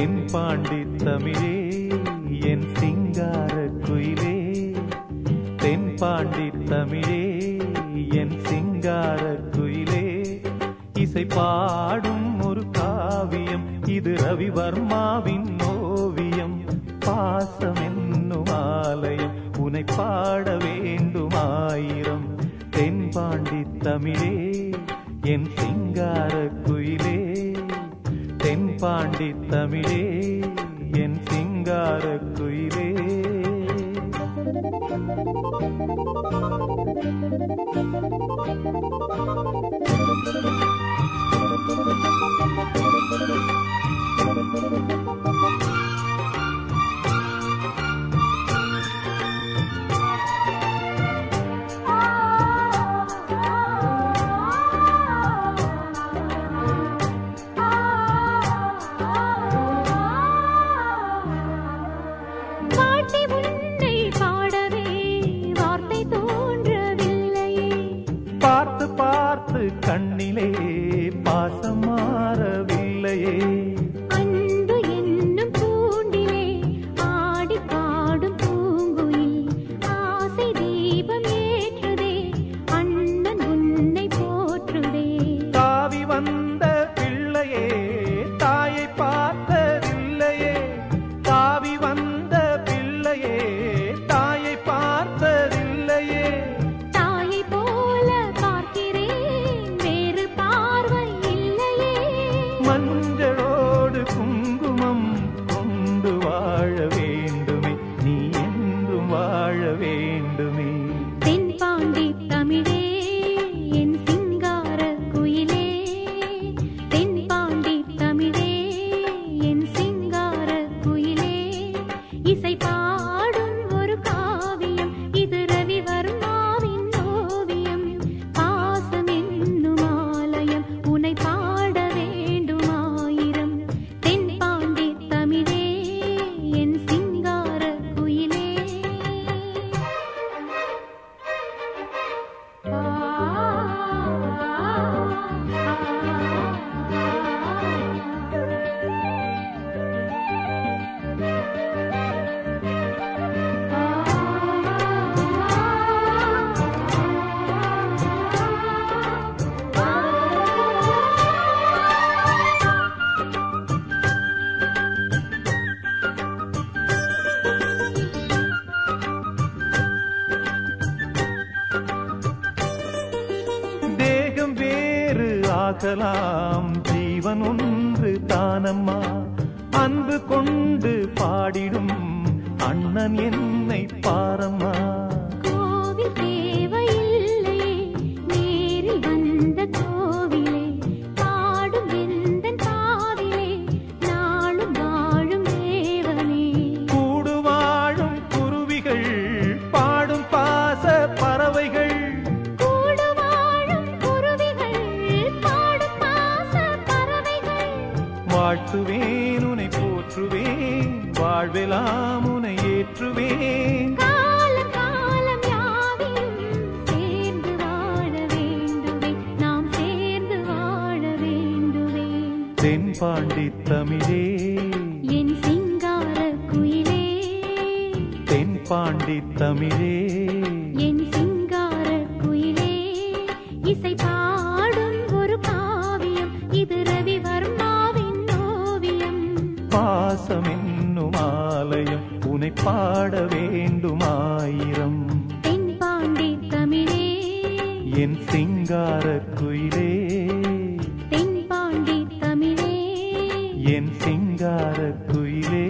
தென்பாண்டி தமிழே என் சிங்கார குயிலே. தென்பாண்டி தமிழே என் சிங்கார குயிலே. இசை பாடும் ஒரு காவியம் இது ரவிவர்மாவின் ஓவியம். பாசம் என்னும் ஆலயம் உனை பாட வேண்டும் ஆயிரம். தென்பாண்டி தமிழே என் சிங்கார குயிலே பாண்டி தமிழே என் சிங்கார குயிலே. பாட்டி பார்த்து கண்ணிலே பாசம் மாறவில்லையே. இசை பார்க்கலாம் ஜீவன் ஒன்று தானம்மா. அன்பு கொண்டு பாடிடும் அண்ணன் என் வாழ்த்துவேன் உனை போற்றுவேன் வாழ்வெல்லாம் உனை ஏற்றுவேன். தென்பாண்டி தமிழே. என் சிங்கார குயிலே. தென்பாண்டி தமிழே. பாட வேண்டுமாயிரம். தென்பாண்டி தமிழே. என் சிங்கார குயிலே. தென்பாண்டி தமிழே. என் சிங்கார குயிலே.